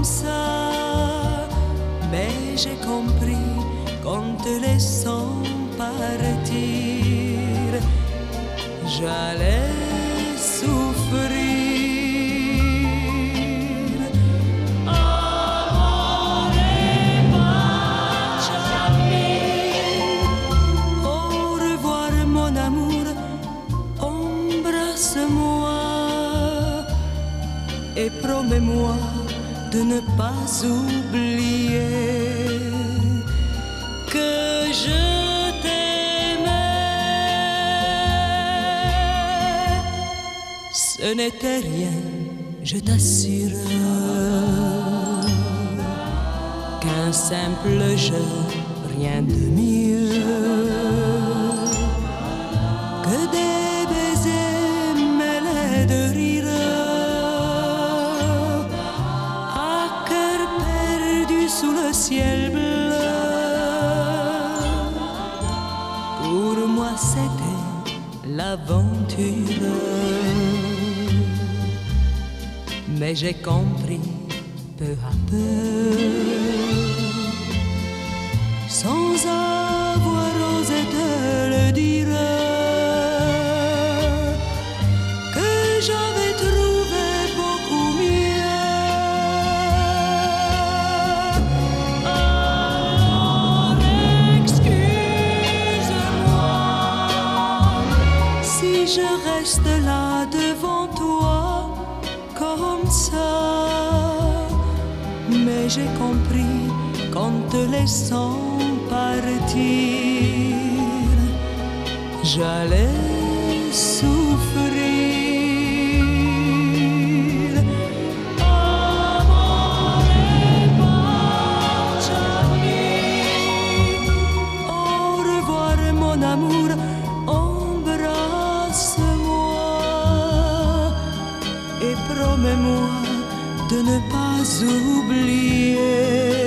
comme ça. Mais j'ai compris qu'en te laissant partir, j'allais souffrir. Au revoir, mon amour, embrasse-moi et promets-moi de ne pas oublier que je t'aimais. Ce n'était rien, je t'assure, qu'un simple jeu, rien de mieux Pour moi, c'était l'aventure. Mais j'ai compris peu à peu je reste là devant toi comme ça. Mais j'ai compris qu'en te laissant partir, j'allais souffrir. Au revoir mon amour et promets-moi de ne pas oublier.